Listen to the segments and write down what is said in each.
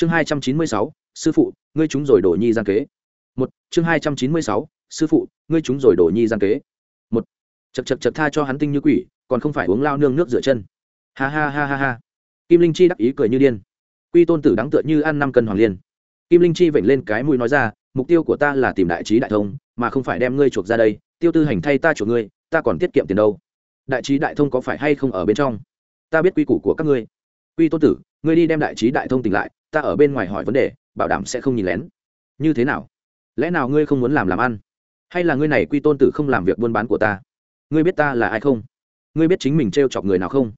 chương hai trăm chín mươi sáu, sư phụ, ngươi chúng rồi đổ nhi gian kế. Một, chương hai trăm chín mươi sáu, sư phụ, ngươi chúng rồi đổ nhi gian kế. Một, chật chật chật tha cho hắn tinh như quỷ, còn không phải uống lao nương nước rửa chân. Ha ha ha ha ha. Kim linh chi đắc ý cười như điên. Quy tôn tử đáng tựa như ăn năm cân hoàng liên. Kim linh chi vểnh lên cái mũi nói ra, mục tiêu của ta là tìm đại trí đại thông, mà không phải đem ngươi chuộc ra đây. Tiêu tư hành thay ta chuộc ngươi, ta còn tiết kiệm tiền đâu. Đại trí đại thông có phải hay không ở bên trong? Ta biết quy củ của các ngươi. Quy tôn tử, ngươi đi đem đại trí đại thông tỉnh lại ta ở bên ngoài hỏi vấn đề, bảo đảm sẽ không nhìn lén. Như thế nào? Lẽ nào ngươi không muốn làm làm ăn? Hay là ngươi này quy tôn tử không làm việc buôn bán của ta? Ngươi biết ta là ai không? Ngươi biết chính mình t r e o chọc người nào không?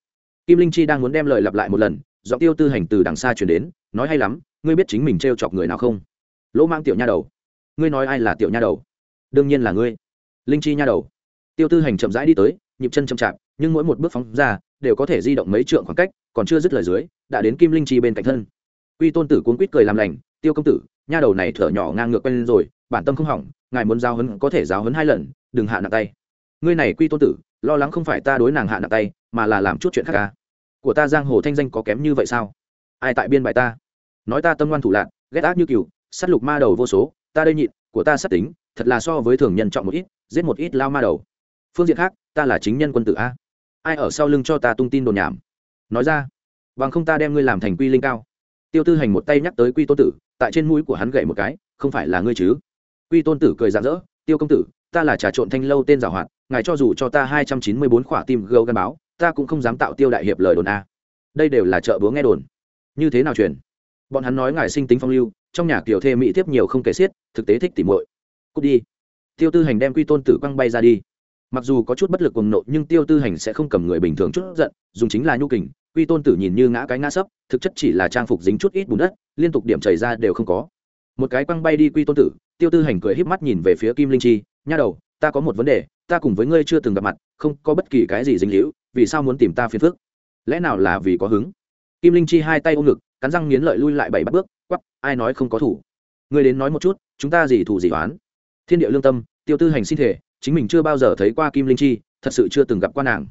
Kim linh chi đang muốn đem lời lặp lại một lần do tiêu tư hành từ đằng xa chuyển đến, nói hay lắm, ngươi biết chính mình t r e o chọc người nào không? Lỗ mang tiểu nha đầu. Ngươi nói ai là tiểu nha đầu? Đương nhiên là ngươi. Linh chi nha đầu. Tiêu tư hành chậm rãi đi tới, nhịp chân chậm chạp, nhưng mỗi một bước phóng ra, đều có thể di động mấy trượng khoảng cách, còn chưa dứt lời dưới, đã đến kim linh chi bên cạnh thân quy tôn tử cuốn quýt cười làm lành, tiêu công tử, nha đầu này thở nhỏ ngang ngược quen rồi, bản tâm không hỏng, ngài muốn giao hấn có thể giao hấn hai lần, đừng hạ nặng tay. Ngươi này quy tôn tử, lo lắng không phải ta đối nàng hạ nặng tay, mà là làm chút chuyện khác ca à? của ta giang hồ thanh danh có kém như vậy sao? Ai tại biên bài ta? Nói ta tâm ngoan thủ lạc ghét ác như cừu sắt lục ma đầu vô số, ta đây nhịn, của ta sát tính, thật là so với thường nhân trọng một ít, giết một ít lao ma đầu. Phương diện khác, ta là chính nhân quân tử a. Ai ở sau lưng cho ta tung tin đồn nhảm? Nói ra, bằng không ta đem ngươi làm thành quy linh cao tiêu tư hành một tay nhắc tới quy tôn tử, tại trên mũi của hắn gậy một cái, không phải là ngươi chứ? Quy tôn tử cười rạng rỡ, tiêu công tử, ta là trà trộn thanh lâu tên giảo hoạt, ngài cho dù cho ta hai trăm chín mươi bốn khỏa tim gâu gắn báo, ta cũng không dám tạo tiêu đại hiệp lời đồn a. Đây đều là chợ búa nghe đồn. Như thế nào truyền? Bọn hắn nói ngài sinh tính phong lưu, trong nhà kiểu thê mỹ tiếp nhiều không kể xiết, thực tế thích tỉ muội. Cút đi. Tiêu tư hành đem quy tôn tử quăng bay ra đi. Mặc dù có chút bất lực cùng nộ, nhưng tiêu tư hành sẽ không cầm người bình thường chút giận, dùng chính là nhu kình quy tôn tử nhìn như ngã cái ngã sấp thực chất chỉ là trang phục dính chút ít bùn đất liên tục điểm chảy ra đều không có. Một cái quăng bay đi quy tôn tử tiêu tư hành cười híp mắt nhìn về phía kim linh chi nha đầu ta có một vấn đề ta cùng với ngươi chưa từng gặp mặt không có bất kỳ cái gì dính liễu, vì sao muốn tìm ta phiền phức? Lẽ nào là vì có hứng? Kim linh chi hai tay ôm ngực cắn răng nghiến lợi lui lại bảy bắt bước quắp ai nói không có thủ? Ngươi đến nói một chút chúng ta gì thủ gì oán? Thiên địa lương tâm tiêu tư hành xin thể chính mình chưa bao giờ thấy qua kim linh chi thật sự chưa từng gặp qua nàng.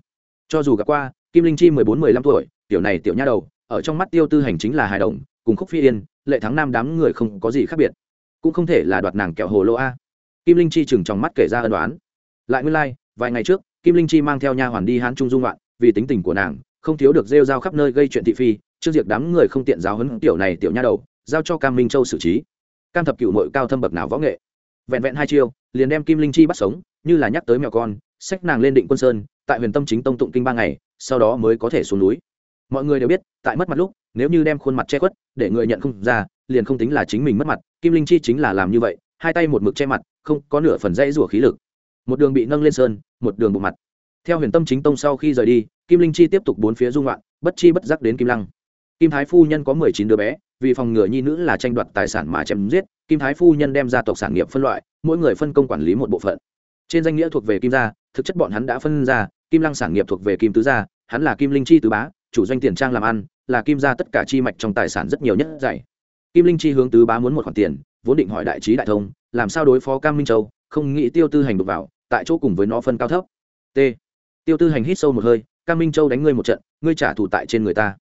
Cho dù gặp qua kim linh chi mười bốn mười lăm tuổi tiểu này tiểu nha đầu ở trong mắt tiêu tư hành chính là hài đồng cùng khúc phi yên lệ thắng nam đám người không có gì khác biệt. Cũng không thể là đoạt nàng kẹo hồ lô a. Kim linh chi chừng trong mắt kể ra ân đoán lại nguyên lai、like, vài ngày trước kim linh chi mang theo nha hoàn đi hán trung dung loạn vì tính tình của nàng không thiếu được rêu rao khắp nơi gây chuyện thị phi trước diệt đám người không tiện giáo hấn tiểu này tiểu nha đầu giao cho cam minh châu xử trí. Cam thập cựu mội cao thâm bậc nào võ nghệ. Vẹn vẹn hai chiêu liền đem kim linh chi bắt sống như là nhắc tới mèo con sách nàng lên định quân sơn tại huyền tâm chính tông tụng kinh ba ngày sau đó mới có thể xuống núi. Mọi người đều biết, tại mất mặt lúc, nếu như đem khuôn mặt che khuất, để người nhận không ra, liền không tính là chính mình mất mặt, kim linh chi chính là làm như vậy, hai tay một mực che mặt, không có nửa phần dãy rủa khí lực. Một đường bị nâng lên sơn, một đường bộ mặt. Theo huyền tâm chính tông sau khi rời đi, kim linh chi tiếp tục bốn phía dung loạn, bất chi bất giác đến kim lăng. Kim thái phu nhân có mười chín đứa bé, vì phòng ngừa nhi nữ là tranh đoạt tài sản mà chém giết, kim thái phu nhân đem gia tộc sản nghiệp phân loại, mỗi người phân công quản lý một bộ phận. Trên danh nghĩa thuộc về kim gia, thực chất bọn hắn đã phân ra kim lăng sản nghiệp thuộc về kim tứ gia, hắn là kim linh chi tứ bá, chủ doanh tiền trang làm ăn, là kim gia tất cả chi mạch trong tài sản rất nhiều nhất dạy. Kim linh chi hướng tứ bá muốn một khoản tiền, vốn định hỏi đại trí đại thông, làm sao đối phó cam minh châu, không nghĩ tiêu tư hành đục vào, tại chỗ cùng với nó phân cao thấp. T. Tiêu tư hành hít sâu một hơi, cam minh châu đánh ngươi một trận, ngươi trả thù tại trên người ta.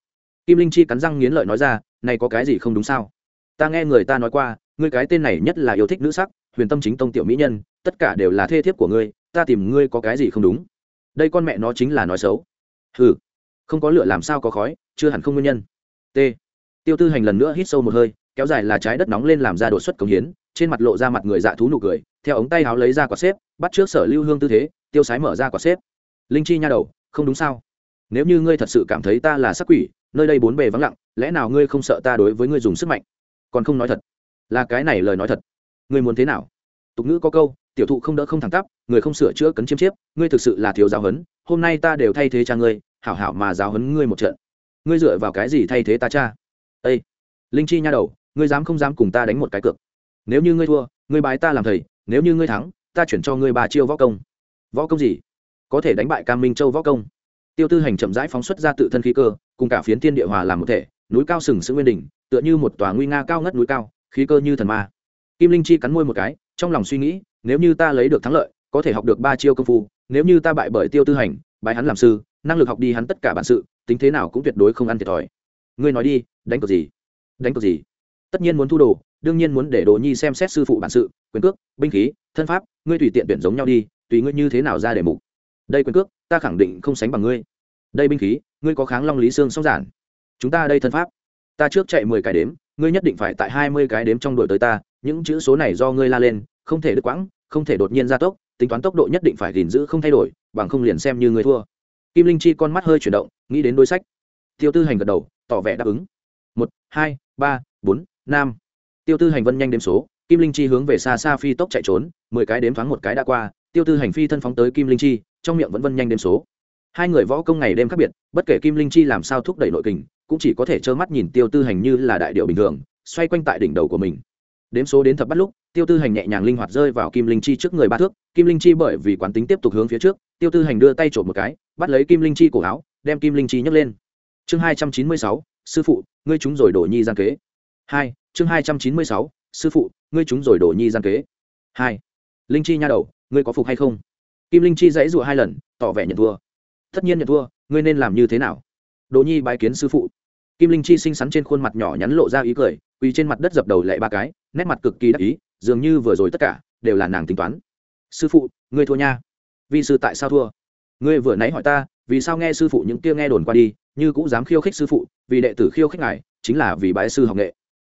Kim linh chi cắn răng nghiến lợi nói ra, này có cái gì không đúng sao? Ta nghe người ta nói qua, ngươi cái tên này nhất là yêu thích nữ sắc, huyền tâm chính tông tiểu mỹ nhân, tất cả đều là thê thiếp của ngươi, ta tìm ngươi có cái gì không đúng? Đây con mẹ nó chính là nói xấu. Hừ, không có lửa làm sao có khói chưa hẳn không nguyên nhân. T. Tiêu tư hành lần nữa hít sâu một hơi kéo dài là trái đất nóng lên làm ra đột xuất cống hiến trên mặt lộ ra mặt người dạ thú nụ cười theo ống tay áo lấy ra quả xếp bắt trước sở lưu hương tư thế tiêu sái mở ra quả xếp. Linh chi nha đầu không đúng sao? Nếu như ngươi thật sự cảm thấy ta là sắc quỷ nơi đây bốn bề vắng lặng lẽ nào ngươi không sợ ta đối với ngươi dùng sức mạnh? Còn không nói thật. Là cái này lời nói thật. Ngươi muốn thế nào? Tục ngữ có câu tiểu thụ không đỡ không thẳng tắp, người không sửa chữa cấn chiêm chiếp, ngươi thực sự là thiếu giáo huấn, hôm nay ta đều thay thế cha ngươi, hảo hảo mà giáo huấn ngươi một trận. Ngươi dựa vào cái gì thay thế ta cha? Ây linh chi nha đầu, ngươi dám không dám cùng ta đánh một cái cược? Nếu như ngươi thua, ngươi bái ta làm thầy, nếu như ngươi thắng, ta chuyển cho ngươi ba chiêu võ công. Võ công gì? Có thể đánh bại cam minh châu võ công. Tiêu tư hành chậm rãi phóng xuất ra tự thân khí cơ, cùng cả phiến thiên địa hòa làm một thể, núi cao sừng sững nguyên đỉnh, tựa như một tòa nguy nga cao ngất núi cao, khí cơ như thần ma. Kim linh chi cắn môi một cái, trong lòng suy nghĩ nếu như ta lấy được thắng lợi, có thể học được ba chiêu công phu, nếu như ta bại bởi tiêu tư hành bài hắn làm sư, năng lực học đi hắn tất cả bản sự, tính thế nào cũng tuyệt đối không ăn thiệt thòi. Ngươi nói đi, đánh cược gì? Đánh cược gì? Tất nhiên muốn thu đồ, đương nhiên muốn để đồ nhi xem xét sư phụ bản sự, quyền cước, binh khí, thân pháp, ngươi tùy tiện tuyển giống nhau đi, tùy ngươi như thế nào ra để mục. Đây quyền cước, ta khẳng định không sánh bằng ngươi. Đây binh khí, ngươi có kháng long lý xương sóc giản. Chúng ta đây thân pháp. Ta trước chạy mười cái đếm, ngươi nhất định phải tại hai mươi cái đếm trong đội tới ta, những chữ số này do ngươi la lên không thể đứt quãng, không thể đột nhiên gia tốc, tính toán tốc độ nhất định phải gìn giữ không thay đổi, bằng không liền xem như người thua. Kim linh chi con mắt hơi chuyển động, nghĩ đến đối sách. Tiêu tư hành gật đầu, tỏ vẻ đáp ứng. Một, hai, ba, bốn, năm. Tiêu tư hành vân nhanh đếm số, kim linh chi hướng về xa xa phi tốc chạy trốn, mười cái đếm thoáng một cái đã qua, tiêu tư hành phi thân phóng tới kim linh chi, trong miệng vẫn vân nhanh đếm số. Hai người võ công ngày đêm khác biệt, bất kể kim linh chi làm sao thúc đẩy nội kình, cũng chỉ có thể trơ mắt nhìn tiêu tư hành như là đại điệu bình thường, xoay quanh tại đỉnh đầu của mình đếm số đến thập bắt lúc, tiêu tư hành nhẹ nhàng linh hoạt rơi vào kim linh chi trước người ba thước, kim linh chi bởi vì quán tính tiếp tục hướng phía trước, tiêu tư hành đưa tay trộm một cái, bắt lấy kim linh chi cổ áo, đem kim linh chi nhấc lên. Chương hai trăm chín mươi sáu, sư phụ, ngươi chúng rồi đổ nhi gian kế. Hai, chương hai trăm chín mươi sáu, sư phụ, ngươi chúng rồi đổ nhi gian kế. Hai, linh chi nha đầu, ngươi có phục hay không? Kim linh chi dãy dụa hai lần, tỏ vẻ nhận thua. Tất nhiên nhận thua, ngươi nên làm như thế nào? Đỗ nhi bái kiến sư phụ kim linh chi xinh xắn trên khuôn mặt nhỏ nhắn lộ ra ý cười, quỳ trên mặt đất dập đầu lệ ba cái, nét mặt cực kỳ đắc ý, dường như vừa rồi tất cả đều là nàng tính toán. Sư phụ, ngươi thua nha. Vì sư tại sao thua? Ngươi vừa nãy hỏi ta, vì sao nghe sư phụ những kia nghe đồn qua đi, như cũng dám khiêu khích sư phụ, vì đệ tử khiêu khích ngài, chính là vì bái sư học nghệ.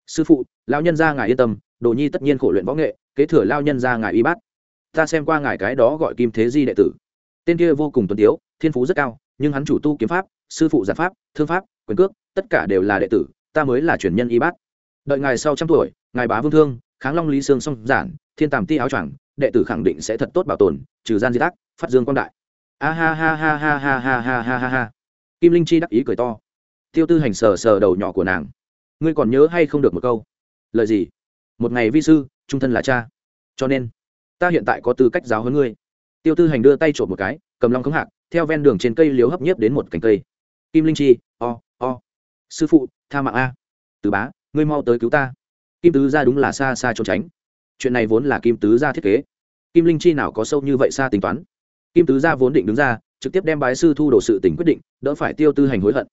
Sư phụ lao nhân ra ngài yên tâm, đồ nhi tất nhiên khổ luyện võ nghệ, kế thừa lao nhân ra ngài y bát. Ta xem qua ngài cái đó gọi kim thế di đệ tử. Tên kia vô cùng tuân tiếu, thiên phú rất cao, nhưng hắn chủ tu kiếm pháp, sư phụ giả pháp, thương pháp, quyền cước tất cả đều là đệ tử ta mới là truyền nhân y bát đợi ngài sau trăm tuổi ngài bá vương thương kháng long lý sương song giản thiên tàm ti áo choàng đệ tử khẳng định sẽ thật tốt bảo tồn trừ gian di tác phát dương quang đại a ha ha ha ha ha ha ha ha ha ha kim linh chi đắc ý cười to tiêu tư hành sờ sờ đầu nhỏ của nàng ngươi còn nhớ hay không được một câu lời gì một ngày vi sư trung thân là cha cho nên ta hiện tại có tư cách giáo hơn ngươi tiêu tư hành đưa tay trộm một cái cầm long khống hạc theo ven đường trên cây liếu hấp nhiếp đến một cành cây kim linh chi o o sư phụ, tha mạng a. Từ bá, ngươi mau tới cứu ta. Kim tứ ra đúng là xa xa trốn tránh. Chuyện này vốn là kim tứ ra thiết kế. Kim linh chi nào có sâu như vậy xa tính toán? Kim tứ gia vốn định đứng ra, trực tiếp đem bái sư thu đồ sự tỉnh quyết định, đỡ phải tiêu tư hành hối hận.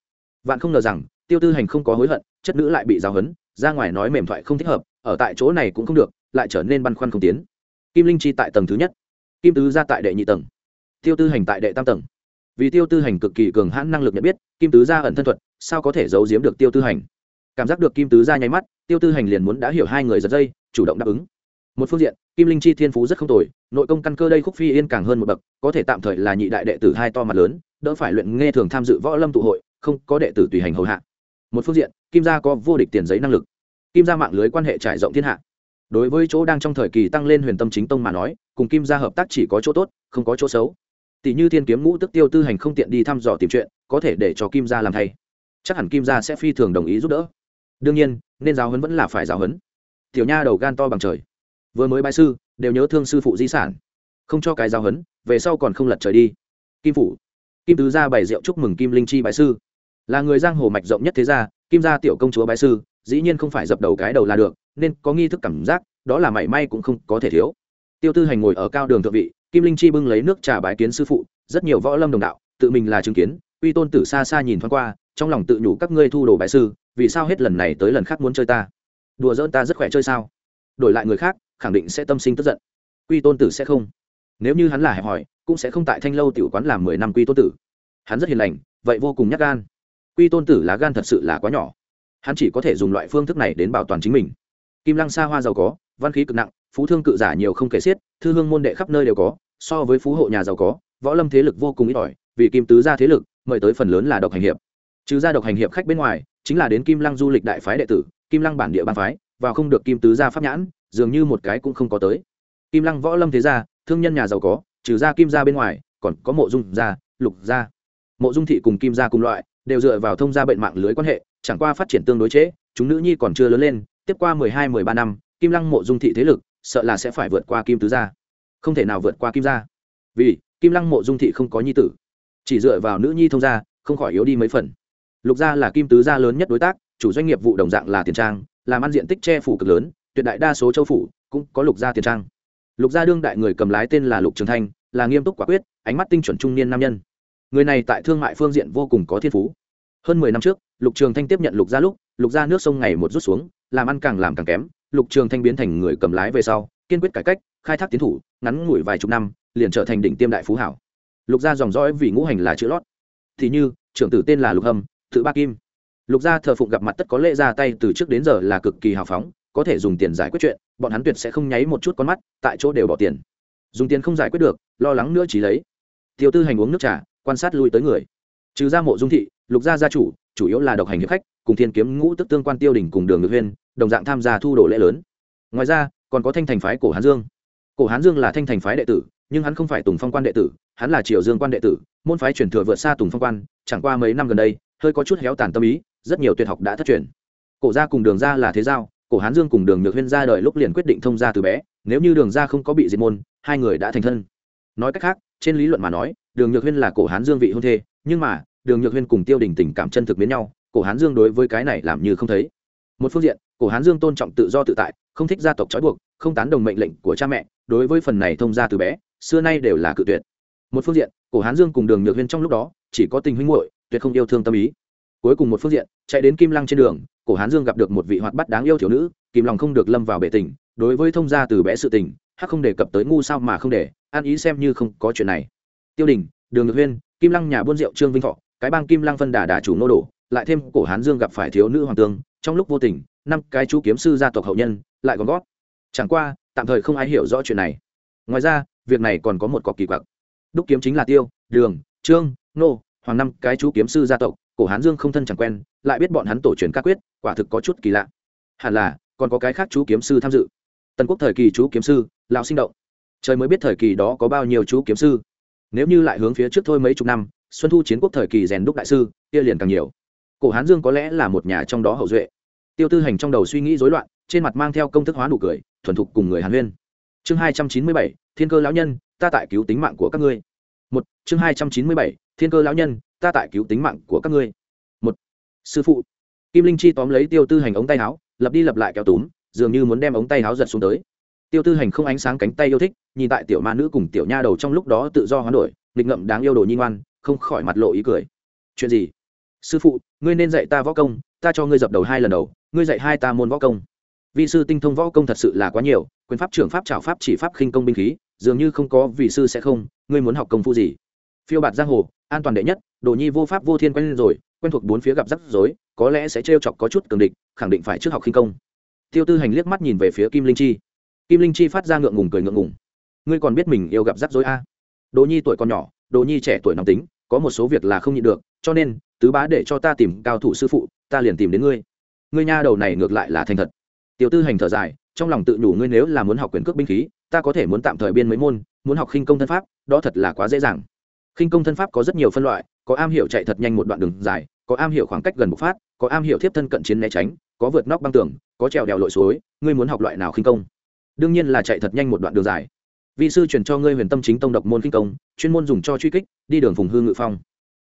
Vạn không ngờ rằng, tiêu tư hành không có hối hận, chất nữ lại bị giáo hấn ra ngoài nói mềm thoại không thích hợp, ở tại chỗ này cũng không được, lại trở nên băn khoăn không tiến. Kim linh chi tại tầng thứ nhất. Kim tứ gia tại đệ nhị tầng. Tiêu tư hành tại đệ tam tầng vì tiêu tư hành cực kỳ cường hãn năng lực nhận biết, kim tứ gia ẩn thân thuật, sao có thể giấu giếm được tiêu tư hành? Cảm giác được kim tứ gia nháy mắt, tiêu tư hành liền muốn đã hiểu hai người giật dây, chủ động đáp ứng. Một phương diện, kim linh chi thiên phú rất không tồi, nội công căn cơ đây khúc phi yên càng hơn một bậc, có thể tạm thời là nhị đại đệ tử hai to mặt lớn, đỡ phải luyện nghe thường tham dự võ lâm tụ hội, không có đệ tử tùy hành hầu hạ. Một phương diện, kim gia có vô địch tiền giấy năng lực. Kim gia mạng lưới quan hệ trải rộng thiên hạ. Đối với chỗ đang trong thời kỳ tăng lên huyền tâm chính tông mà nói, cùng kim gia hợp tác chỉ có chỗ tốt, không có chỗ xấu tỷ như thiên kiếm ngũ tức tiêu tư hành không tiện đi thăm dò tìm chuyện, có thể để cho kim gia làm thay. Chắc hẳn kim gia sẽ phi thường đồng ý giúp đỡ. Đương nhiên, nên giáo huấn vẫn là phải giáo huấn. Tiểu nha đầu gan to bằng trời. Vừa mới bại sư, đều nhớ thương sư phụ di sản. Không cho cái giáo huấn, về sau còn không lật trời đi. Kim phủ. Kim tứ gia bày rượu chúc mừng kim linh chi bái sư. Là người giang hồ mạch rộng nhất thế gia, kim gia tiểu công chúa bái sư, dĩ nhiên không phải dập đầu cái đầu là được, nên có nghi thức cảm giác, đó là mảy may cũng không có thể thiếu. Tiêu tư hành ngồi ở cao đường thượng vị kim linh chi bưng lấy nước trà bái kiến sư phụ, rất nhiều võ lâm đồng đạo, tự mình là chứng kiến, uy tôn tử xa xa nhìn thoáng qua, trong lòng tự nhủ các ngươi thu đồ bái sư, vì sao hết lần này tới lần khác muốn chơi ta? Đùa giỡn ta rất khỏe chơi sao? Đổi lại người khác, khẳng định sẽ tâm sinh tức giận. Quy tôn tử sẽ không. Nếu như hắn là hẹp hỏi, cũng sẽ không tại thanh lâu tiểu quán làm mười năm quy tôn tử. Hắn rất hiền lành, vậy vô cùng nhắc gan. Quy tôn tử lá gan thật sự là quá nhỏ. Hắn chỉ có thể dùng loại phương thức này đến bảo toàn chính mình. Kim lăng xa hoa giàu có, văn khí cực nặng phú thương cự giả nhiều không kể xiết thư hương môn đệ khắp nơi đều có so với phú hộ nhà giàu có võ lâm thế lực vô cùng ít ỏi vì kim tứ gia thế lực mời tới phần lớn là độc hành hiệp. Trừ ra độc hành hiệp khách bên ngoài chính là đến kim lăng du lịch đại phái đệ tử kim lăng bản địa ban phái và không được kim tứ gia pháp nhãn dường như một cái cũng không có tới. Kim lăng võ lâm thế gia thương nhân nhà giàu có trừ ra kim gia bên ngoài còn có mộ dung gia lục gia. Mộ dung thị cùng kim gia cùng loại đều dựa vào thông gia bệnh mạng lưới quan hệ chẳng qua phát triển tương đối chế, chúng nữ nhi còn chưa lớn lên tiếp qua mười hai mười ba năm kim lăng mộ dung thị thế lực sợ là sẽ phải vượt qua kim tứ gia. Không thể nào vượt qua kim gia. Vì, kim lăng mộ dung thị không có nhi tử. Chỉ dựa vào nữ nhi thông gia, không khỏi yếu đi mấy phần. Lục gia là kim tứ gia lớn nhất đối tác, chủ doanh nghiệp vụ đồng dạng là tiền trang, làm ăn diện tích che phủ cực lớn, tuyệt đại đa số châu phủ cũng có lục gia tiền trang. Lục gia đương đại người cầm lái tên là lục trường thanh, là nghiêm túc quả quyết, ánh mắt tinh chuẩn trung niên nam nhân. Người này tại thương mại phương diện vô cùng có thiên phú. Hơn mười năm trước, lục trường thanh tiếp nhận lục gia lúc, lục gia nước sông ngày một rút xuống, làm ăn càng làm càng kém lục trường thanh biến thành người cầm lái về sau, kiên quyết cải cách, khai thác tiến thủ, ngắn ngủi vài chục năm, liền trở thành đỉnh tiêm đại phú hảo. Lục gia dòng dõi vì ngũ hành là chữ lót. Thì như, trưởng tử tên là lục hâm, tự ba kim. Lục gia thờ phụng gặp mặt tất có lễ ra tay từ trước đến giờ là cực kỳ hào phóng, có thể dùng tiền giải quyết chuyện, bọn hắn tuyệt sẽ không nháy một chút con mắt, tại chỗ đều bỏ tiền. Dùng tiền không giải quyết được, lo lắng nữa chỉ lấy. Tiêu tư hành uống nước trà, quan sát lui tới người. Trừ ra mộ dung thị, lục gia gia chủ chủ yếu là độc hành hiệp khách, cùng thiên kiếm ngũ tức tương quan tiêu đình cùng đường ngược huyên, đồng dạng tham gia thu đồ lễ lớn. Ngoài ra, còn có thanh thành phái cổ hán dương. Cổ hán dương là thanh thành phái đệ tử, nhưng hắn không phải tùng phong quan đệ tử, hắn là triều dương quan đệ tử, môn phái chuyển thừa vượt xa tùng phong quan, chẳng qua mấy năm gần đây, hơi có chút héo tàn tâm ý, rất nhiều tuyệt học đã thất truyền. Cổ gia cùng đường gia là thế giao, cổ hán dương cùng đường nhược huyên ra đời lúc liền quyết định thông gia từ bé, nếu như đường gia không có bị diệt môn, hai người đã thành thân. Nói cách khác, trên lý luận mà nói, đường nhược huyên là cổ hán dương vị hôn thê, nhưng mà đường nhược huyên cùng tiêu đình tình cảm chân thực biến nhau, cổ hán dương đối với cái này làm như không thấy. Một phương diện, cổ hán dương tôn trọng tự do tự tại, không thích gia tộc trói buộc, không tán đồng mệnh lệnh của cha mẹ, đối với phần này thông gia từ bé, xưa nay đều là cự tuyệt. Một phương diện, cổ hán dương cùng đường nhược huyên trong lúc đó, chỉ có tình huynh muội, tuyệt không yêu thương tâm ý. Cuối cùng một phương diện, chạy đến kim lăng trên đường, cổ hán dương gặp được một vị hoạt bắt đáng yêu thiếu nữ kìm lòng không được lâm vào bể tình, đối với thông gia từ bé sự tình, hắc không đề cập tới ngu sao mà không để an ý xem như không có chuyện này. Tiêu đình, đường nhược huyên, kim lăng nhà buôn rượu trương vinh thọ cái bang kim lăng phân đà đà chủ nô đổ, lại thêm cổ hán dương gặp phải thiếu nữ hoàng tương, trong lúc vô tình, năm cái chú kiếm sư gia tộc hậu nhân, lại còn gót chẳng qua, tạm thời không ai hiểu rõ chuyện này. Ngoài ra, việc này còn có một cọc kỳ quặc. Đúc kiếm chính là tiêu, đường, trương, nô, hoàng năm cái chú kiếm sư gia tộc, cổ hán dương không thân chẳng quen, lại biết bọn hắn tổ truyền các quyết, quả thực có chút kỳ lạ. Hẳn là, còn có cái khác chú kiếm sư tham dự. Tần quốc thời kỳ chú kiếm sư, lão sinh động. Trời mới biết thời kỳ đó có bao nhiêu chú kiếm sư. Nếu như lại hướng phía trước thôi mấy chục năm xuân thu chiến quốc thời kỳ rèn đúc đại sư, kia liền càng nhiều. Cổ hán dương có lẽ là một nhà trong đó hậu duệ. Tiêu tư hành trong đầu suy nghĩ rối loạn, trên mặt mang theo công thức hóa nụ cười, thuần thục cùng người hàn huyên. Chương hai trăm chín mươi bảy, thiên cơ lão nhân, ta tại cứu tính mạng của các ngươi. Một, chương hai trăm chín mươi bảy, thiên cơ lão nhân, ta tại cứu tính mạng của các ngươi. Một, sư phụ. Kim linh chi tóm lấy tiêu tư hành ống tay áo lập đi lập lại kéo túm, dường như muốn đem ống tay áo giật xuống tới. Tiêu tư hành không ánh sáng cánh tay yêu thích, nhìn tại tiểu ma nữ cùng tiểu nha đầu trong lúc đó tự do hoán đổi, nghịch ngậm đáng yêu đồ nhi ngoan không khỏi mặt lộ ý cười. Chuyện gì? Sư phụ, ngươi nên dạy ta võ công, ta cho ngươi dập đầu hai lần đầu, ngươi dạy hai ta môn võ công. Vì sư tinh thông võ công thật sự là quá nhiều, quyền pháp, trưởng pháp trào pháp, chỉ pháp, khinh công, binh khí, dường như không có vì sư sẽ không, ngươi muốn học công phu gì? Phiêu bạt giang hồ, an toàn đệ nhất, đồ nhi vô pháp vô thiên quen lên rồi, quen thuộc bốn phía gặp rắc rối, có lẽ sẽ trêu chọc có chút cường địch, khẳng định phải trước học khinh công. Tiêu tư hành liếc mắt nhìn về phía kim linh chi. Kim linh chi phát ra ngượng ngùng cười ngượng ngùng. Ngươi còn biết mình yêu gặp rắc rối a? À? đồ nhi tuổi còn nhỏ, đồ nhi trẻ tuổi nóng tính có một số việc là không nhịn được, cho nên, tứ bá để cho ta tìm cao thủ sư phụ, ta liền tìm đến ngươi. Ngươi nha đầu này ngược lại là thành thật. Tiểu tư hành thở dài, trong lòng tự nhủ ngươi nếu là muốn học quyền cước binh khí, ta có thể muốn tạm thời biên mấy môn, muốn học khinh công thân pháp, đó thật là quá dễ dàng. Khinh công thân pháp có rất nhiều phân loại, có am hiểu chạy thật nhanh một đoạn đường dài, có am hiểu khoảng cách gần bộc phát, có am hiểu tiếp thân cận chiến né tránh, có vượt nóc băng tường, có trèo đèo lội suối, ngươi muốn học loại nào khinh công? Đương nhiên là chạy thật nhanh một đoạn đường dài vị sư truyền cho ngươi huyền tâm chính tông độc môn kinh công, chuyên môn dùng cho truy kích, đi đường phùng hương ngự phong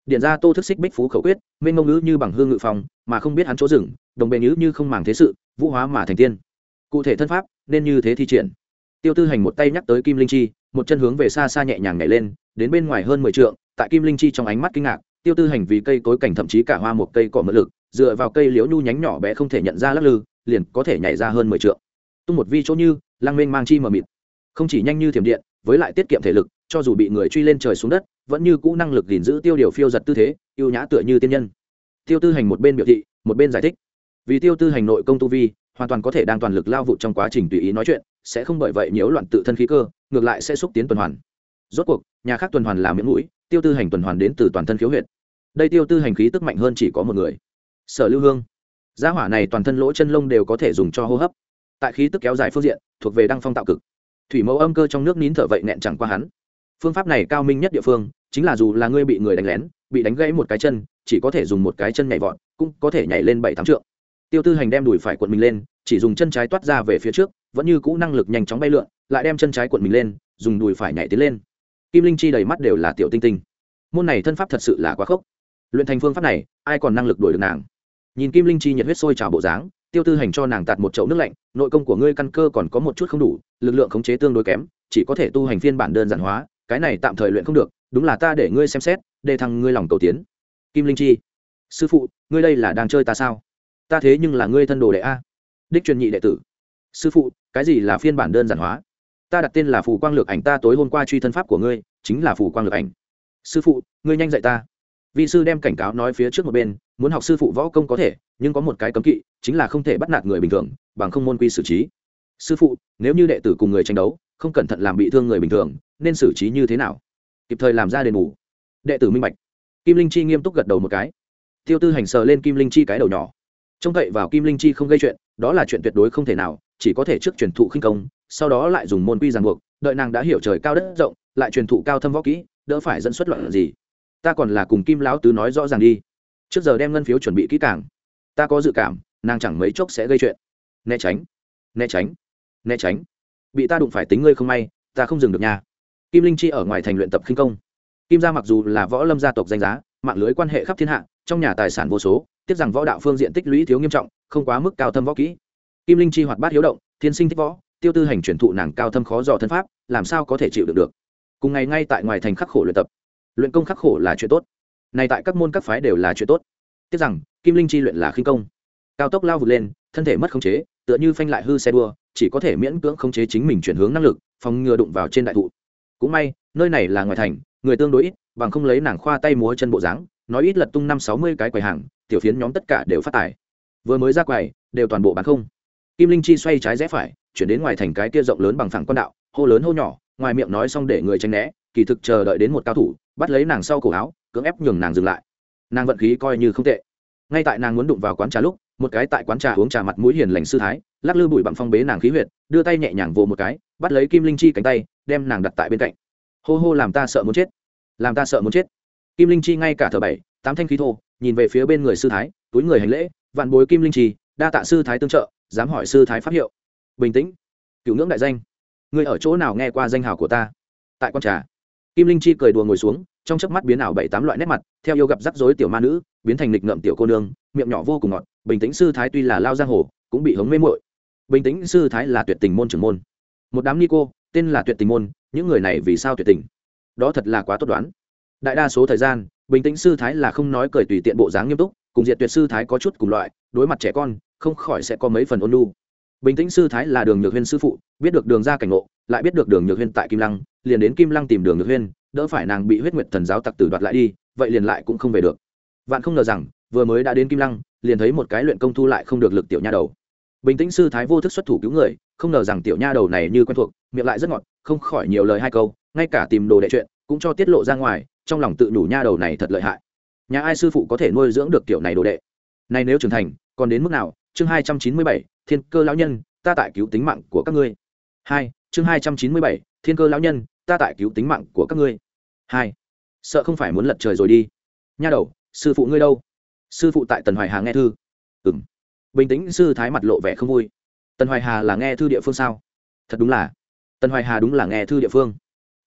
điện ra tô thức xích bích phú khẩu quyết, mênh mông ngữ như bằng hương ngự phong, mà không biết hắn chỗ rừng đồng bề ngữ như không màng thế sự, vũ hóa mà thành tiên cụ thể thân pháp, nên như thế thi triển tiêu tư hành một tay nhắc tới kim linh chi, một chân hướng về xa xa nhẹ nhàng nhảy lên, đến bên ngoài hơn mười trượng. tại kim linh chi trong ánh mắt kinh ngạc, tiêu tư hành vì cây cối cảnh thậm chí cả hoa một cây cỏ mỡ lực, dựa vào cây liễu nhu nhánh nhỏ bé không thể nhận ra lắc lư, liền có thể nhảy ra hơn mười trượng. tung một vi chỗ như lang mênh mang chi mờ mịt không chỉ nhanh như thiểm điện, với lại tiết kiệm thể lực, cho dù bị người truy lên trời xuống đất, vẫn như cũ năng lực gìn giữ tiêu điều phiêu giật tư thế ưu nhã tựa như tiên nhân. Tiêu tư hành một bên biểu thị, một bên giải thích. Vì tiêu tư hành nội công tu vi, hoàn toàn có thể đang toàn lực lao vụ trong quá trình tùy ý nói chuyện, sẽ không bởi vậy nhiễu loạn tự thân khí cơ, ngược lại sẽ xúc tiến tuần hoàn. Rốt cuộc, nhà khác tuần hoàn là miễn mũi, tiêu tư hành tuần hoàn đến từ toàn thân khiếu huyệt. Đây tiêu tư hành khí tức mạnh hơn chỉ có một người. Sở lưu hương. Gia hỏa này toàn thân lỗ chân lông đều có thể dùng cho hô hấp. Tại khí tức kéo dài phương diện, thuộc về đăng phong tạo cực thủy mẫu âm cơ trong nước nín thở vậy nẹn chẳng qua hắn. Phương pháp này cao minh nhất địa phương, chính là dù là ngươi bị người đánh lén, bị đánh gãy một cái chân, chỉ có thể dùng một cái chân nhảy vọt, cũng có thể nhảy lên bảy tám trượng. Tiêu tư hành đem đùi phải cuộn mình lên, chỉ dùng chân trái toát ra về phía trước, vẫn như cũ năng lực nhanh chóng bay lượn, lại đem chân trái cuộn mình lên, dùng đùi phải nhảy tiến lên. Kim linh chi đầy mắt đều là tiểu tinh tinh. Môn này thân pháp thật sự là quá khốc. Luyện thành phương pháp này, ai còn năng lực đuổi được nàng? Nhìn kim linh chi nhiệt huyết sôi trào bộ dáng tiêu tư hành cho nàng tạt một chậu nước lạnh, nội công của ngươi căn cơ còn có một chút không đủ, lực lượng khống chế tương đối kém, chỉ có thể tu hành phiên bản đơn giản hóa, cái này tạm thời luyện không được, đúng là ta để ngươi xem xét, để thằng ngươi lòng cầu tiến. Kim linh chi, sư phụ, ngươi đây là đang chơi ta sao? Ta thế nhưng là ngươi thân đồ đệ a. Đích truyền nhị đệ tử. Sư phụ, cái gì là phiên bản đơn giản hóa? Ta đặt tên là phù quang lược ảnh, ta tối hôm qua truy thân pháp của ngươi, chính là phù quang lược ảnh. Sư phụ, ngươi nhanh dạy ta. Vị sư đem cảnh cáo nói phía trước một bên, muốn học sư phụ võ công có thể nhưng có một cái cấm kỵ, chính là không thể bắt nạt người bình thường, bằng không môn quy xử trí. Sư phụ, nếu như đệ tử cùng người tranh đấu, không cẩn thận làm bị thương người bình thường, nên xử trí như thế nào? Kịp thời làm ra đền bù. Đệ tử minh bạch. Kim linh chi nghiêm túc gật đầu một cái. Tiêu tư hành sờ lên kim linh chi cái đầu nhỏ. Trông cậy vào kim linh chi không gây chuyện, đó là chuyện tuyệt đối không thể nào, chỉ có thể trước truyền thụ khinh công, sau đó lại dùng môn quy ràng buộc, đợi nàng đã hiểu trời cao đất rộng, lại truyền thụ cao thâm võ kỹ, đỡ phải dẫn xuất loạn gì. Ta còn là cùng kim lão tứ nói rõ ràng đi. Trước giờ đem ngân phiếu chuẩn bị kỹ càng ta có dự cảm, nàng chẳng mấy chốc sẽ gây chuyện. Né tránh né tránh né tránh. Bị ta đụng phải tính ngươi không may, ta không dừng được nha. Kim linh chi ở ngoài thành luyện tập khinh công. Kim gia mặc dù là võ lâm gia tộc danh giá, mạng lưới quan hệ khắp thiên hạ, trong nhà tài sản vô số, tiếc rằng võ đạo phương diện tích lũy thiếu nghiêm trọng, không quá mức cao thâm võ kỹ. Kim linh chi hoạt bát hiếu động, thiên sinh thích võ, tiêu tư hành chuyển thụ nàng cao thâm khó dò thân pháp, làm sao có thể chịu được được. Cùng ngày ngay tại ngoài thành khắc khổ luyện tập. Luyện công khắc khổ là chuyện tốt. Này tại các môn các phái đều là chuyện tốt. Tiếc rằng kim linh chi luyện là khinh công. Cao tốc lao vụt lên, thân thể mất khống chế, tựa như phanh lại hư xe đua, chỉ có thể miễn cưỡng khống chế chính mình chuyển hướng năng lực, phòng ngừa đụng vào trên đại thụ. Cũng may, nơi này là ngoài thành, người tương đối ít, bằng không lấy nàng khoa tay múa chân bộ dáng, nói ít lật tung năm sáu mươi cái quầy hàng, tiểu phiến nhóm tất cả đều phát tải. vừa mới ra quầy, đều toàn bộ bán không. Kim linh chi xoay trái rẽ phải, chuyển đến ngoài thành cái kia rộng lớn bằng phẳng con đạo, hô lớn hô nhỏ, ngoài miệng nói xong để người tránh né, kỳ thực chờ đợi đến một cao thủ, bắt lấy nàng sau cổ áo, cưỡng ép nhường nàng dừng lại. Nàng vận khí coi như không tệ ngay tại nàng muốn đụng vào quán trà lúc, một cái tại quán trà uống trà mặt mũi hiền lành sư thái, lắc lư bụi bặm phong bế nàng khí huyệt, đưa tay nhẹ nhàng vồ một cái, bắt lấy kim linh chi cánh tay, đem nàng đặt tại bên cạnh. Hô hô làm ta sợ muốn chết. Làm ta sợ muốn chết. Kim linh chi ngay cả thở bảy, tám thanh khí thô, nhìn về phía bên người sư thái, túi người hành lễ, vạn bối kim linh chi, đa tạ sư thái tương trợ, dám hỏi sư thái pháp hiệu. Bình tĩnh. Cựu ngưỡng đại danh. Người ở chỗ nào nghe qua danh hào của ta? Tại quán trà. Kim linh chi cười đùa ngồi xuống trong chớp mắt biến ảo bảy tám loại nét mặt, theo yêu gặp rắc rối tiểu ma nữ, biến thành lịch ngợm tiểu cô nương, miệng nhỏ vô cùng ngọt, bình tĩnh sư thái tuy là lao giang hồ, cũng bị hống mê muội. Bình tĩnh sư thái là tuyệt tình môn trưởng môn. Một đám ni cô, tên là tuyệt tình môn, những người này vì sao tuyệt tình? Đó thật là quá tốt đoán. Đại đa số thời gian, bình tĩnh sư thái là không nói cười tùy tiện bộ dáng nghiêm túc, cùng diệt tuyệt sư thái có chút cùng loại, đối mặt trẻ con, không khỏi sẽ có mấy phần ôn lu bình tĩnh sư thái là đường nhược huyên sư phụ, biết được đường ra cảnh ngộ, lại biết được đường nhược huyên tại kim lăng, liền đến kim lăng tìm đường nhược huyên đỡ phải nàng bị huyết nguyệt thần giáo tặc tử đoạt lại đi, vậy liền lại cũng không về được. Vạn không ngờ rằng, vừa mới đã đến kim lăng, liền thấy một cái luyện công thu lại không được lực tiểu nha đầu. Bình tĩnh sư thái vô thức xuất thủ cứu người, không ngờ rằng tiểu nha đầu này như quen thuộc, miệng lại rất ngọt, không khỏi nhiều lời hai câu, ngay cả tìm đồ đệ chuyện, cũng cho tiết lộ ra ngoài, trong lòng tự nhủ nha đầu này thật lợi hại. Nhà ai sư phụ có thể nuôi dưỡng được tiểu này đồ đệ? Này nếu trưởng thành, còn đến mức nào? Chương hai trăm chín mươi bảy, thiên cơ lão nhân, ta tại cứu tính mạng của các ngươi. Hai, chương hai trăm chín mươi bảy, thiên cơ lão nhân, ta tại cứu tính mạng của các ngươi hai, sợ không phải muốn lật trời rồi đi. Nha đầu, sư phụ ngươi đâu? Sư phụ tại tần hoài hà nghe thư. Ừng bình tĩnh, sư thái mặt lộ vẻ không vui. Tần hoài hà là nghe thư địa phương sao? Thật đúng là. Tần hoài hà đúng là nghe thư địa phương.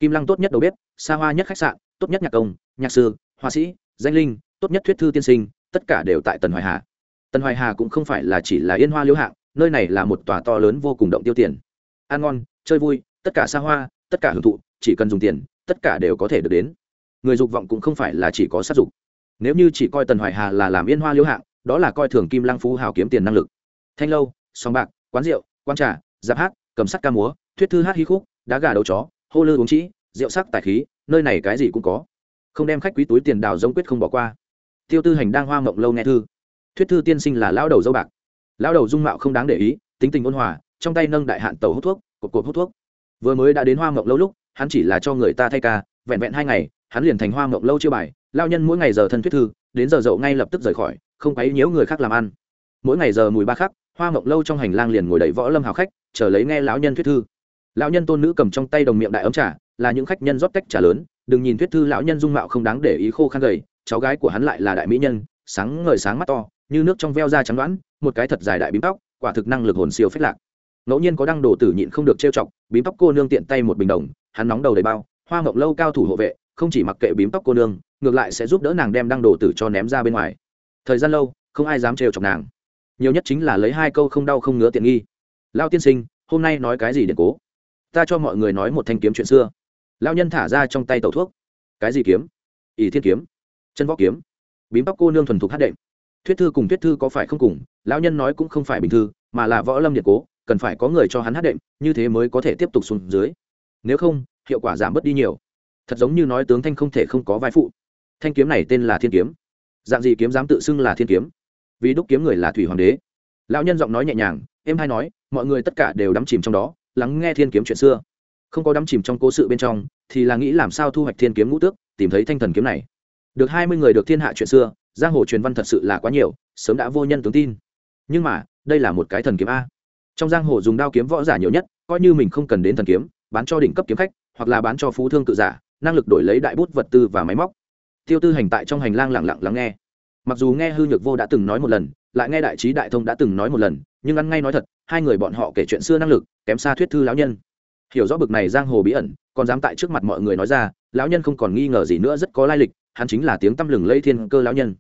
Kim lăng tốt nhất đầu bếp, xa hoa nhất khách sạn, tốt nhất nhạc công, nhạc sư, họa sĩ, danh linh, tốt nhất thuyết thư tiên sinh, tất cả đều tại tần hoài hà. Tần hoài hà cũng không phải là chỉ là yên hoa liễu hạng, nơi này là một tòa to lớn vô cùng động tiêu tiền. Ăn ngon, chơi vui, tất cả xa hoa, tất cả hưởng thụ, chỉ cần dùng tiền tất cả đều có thể được đến. Người dục vọng cũng không phải là chỉ có sát dục. Nếu như chỉ coi tần hoài hà là làm yên hoa liễu hạng, đó là coi thường kim lăng phú hào kiếm tiền năng lực. Thanh lâu sòng bạc, quán rượu, quán trà, giáp hát, cầm sắt ca múa, thuyết thư hát hí khúc, đá gà đấu chó, hô lư uống trĩ, rượu sắc tài khí, nơi này cái gì cũng có. Không đem khách quý túi tiền đào giống quyết không bỏ qua. Tiêu tư hành đang hoa mộng lâu nghe thư. Thuyết thư tiên sinh là lão đầu dâu bạc. Lão đầu dung mạo không đáng để ý, tính tình ôn hòa, trong tay nâng đại hạn tàu hút thuốc, cột cột hút thuốc. Vừa mới đã đến hoa mộng lâu lúc hắn chỉ là cho người ta thay ca, vẹn vẹn hai ngày, hắn liền thành hoa mộng lâu chưa bài, lao nhân mỗi ngày giờ thân thuyết thư, đến giờ dậu ngay lập tức rời khỏi, không quấy nhiễu người khác làm ăn. Mỗi ngày giờ mùi ba khắc, hoa mộng lâu trong hành lang liền ngồi đầy võ lâm hào khách, chờ lấy nghe lão nhân thuyết thư. Lão nhân tôn nữ cầm trong tay đồng miệng đại ấm trà, là những khách nhân rót tách trà lớn, đừng nhìn thuyết thư lão nhân dung mạo không đáng để ý khô khăn gầy, cháu gái của hắn lại là đại mỹ nhân, sáng ngời sáng mắt to, như nước trong veo da trắng đoán, một cái thật dài đại bím tóc, quả thực năng lực hồn siêu phết lạc. Ngẫu nhiên có đăng đồ tử nhịn không được trêu chọc, bím tóc cô nương tiện tay một bình đồng hắn nóng đầu đầy bao, hoa mộng lâu cao thủ hộ vệ, không chỉ mặc kệ bím tóc cô nương, ngược lại sẽ giúp đỡ nàng đem đăng đồ tử cho ném ra bên ngoài. Thời gian lâu, không ai dám trêu chọc nàng. Nhiều nhất chính là lấy hai câu không đau không ngứa tiện nghi. Lao tiên sinh, hôm nay nói cái gì để cố? Ta cho mọi người nói một thanh kiếm chuyện xưa. Lao nhân thả ra trong tay tẩu thuốc. Cái gì kiếm? Ỷ thiên kiếm. Chân võ kiếm. Bím tóc cô nương thuần thục hát đệm. Thuyết thư cùng thuyết thư có phải không cùng, lão nhân nói cũng không phải bình thư, mà là võ lâm điện cố, cần phải có người cho hắn hát đệm, như thế mới có thể tiếp tục xuống dưới nếu không, hiệu quả giảm bớt đi nhiều. Thật giống như nói tướng thanh không thể không có vai phụ. Thanh kiếm này tên là thiên kiếm. Dạng gì kiếm dám tự xưng là thiên kiếm? Vì đúc kiếm người là thủy hoàng đế. Lão nhân giọng nói nhẹ nhàng em hay nói, mọi người tất cả đều đắm chìm trong đó, lắng nghe thiên kiếm chuyện xưa. Không có đắm chìm trong cố sự bên trong, thì là nghĩ làm sao thu hoạch thiên kiếm ngũ tước, tìm thấy thanh thần kiếm này. Được hai mươi người được thiên hạ chuyện xưa, giang hồ truyền văn thật sự là quá nhiều, sớm đã vô nhân tướng tin. Nhưng mà, đây là một cái thần kiếm a. Trong giang hồ dùng đao kiếm võ giả nhiều nhất, coi như mình không cần đến thần kiếm bán cho đỉnh cấp kiếm khách, hoặc là bán cho phú thương tự giả, năng lực đổi lấy đại bút vật tư và máy móc. Tiêu tư hành tại trong hành lang lặng lặng lắng nghe. Mặc dù nghe hư nhược vô đã từng nói một lần, lại nghe đại trí đại thông đã từng nói một lần, nhưng ăn ngay nói thật, hai người bọn họ kể chuyện xưa năng lực, kém xa thuyết thư lão nhân. Hiểu rõ bực này giang hồ bí ẩn, còn dám tại trước mặt mọi người nói ra, lão nhân không còn nghi ngờ gì nữa, rất có lai lịch, hắn chính là tiếng tăm lừng lây thiên cơ lão nhân.